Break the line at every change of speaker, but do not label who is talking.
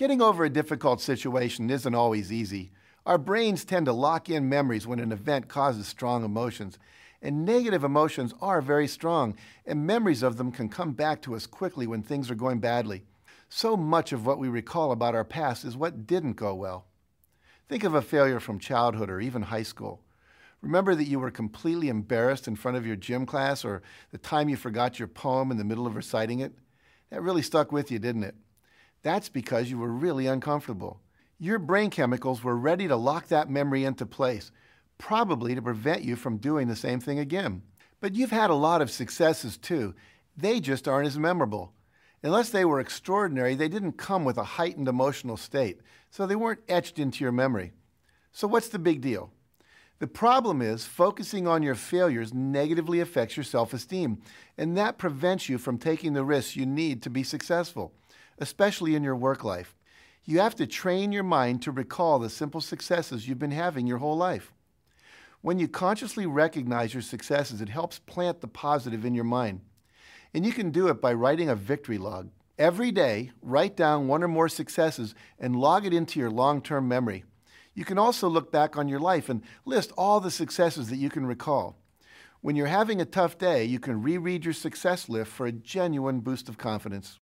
Getting over a difficult situation isn't always easy. Our brains tend to lock in memories when an event causes strong emotions. And negative emotions are very strong, and memories of them can come back to us quickly when things are going badly. So much of what we recall about our past is what didn't go well. Think of a failure from childhood or even high school. Remember that you were completely embarrassed in front of your gym class or the time you forgot your poem in the middle of reciting it? That really stuck with you, didn't it? That's because you were really uncomfortable. Your brain chemicals were ready to lock that memory into place, probably to prevent you from doing the same thing again. But you've had a lot of successes too. They just aren't as memorable. Unless they were extraordinary, they didn't come with a heightened emotional state, so they weren't etched into your memory. So, what's the big deal? The problem is focusing on your failures negatively affects your self esteem, and that prevents you from taking the risks you need to be successful especially in your work life. You have to train your mind to recall the simple successes you've been having your whole life. When you consciously recognize your successes, it helps plant the positive in your mind. And you can do it by writing a victory log. Every day, write down one or more successes and log it into your long term memory. You can also look back on your life and list all the successes that you can recall. When you're having a tough day, you can reread your success list for a genuine boost of confidence.